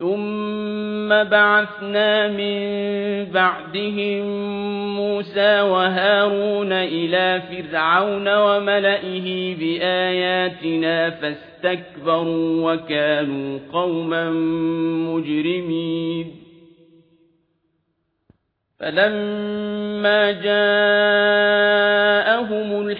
ثم بعثنا من بعدهم موسى وهارون إلى فرعون وملئه بآياتنا فاستكبروا وكانوا قوما مجرمين فلما جاءهم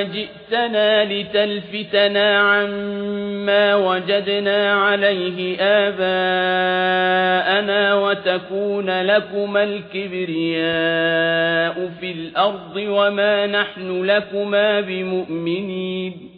أجئتنا لتلفتنا عما وجدنا عليه آباءنا وتكون لكما الكبرياء في الأرض وما نحن لكما بمؤمنين.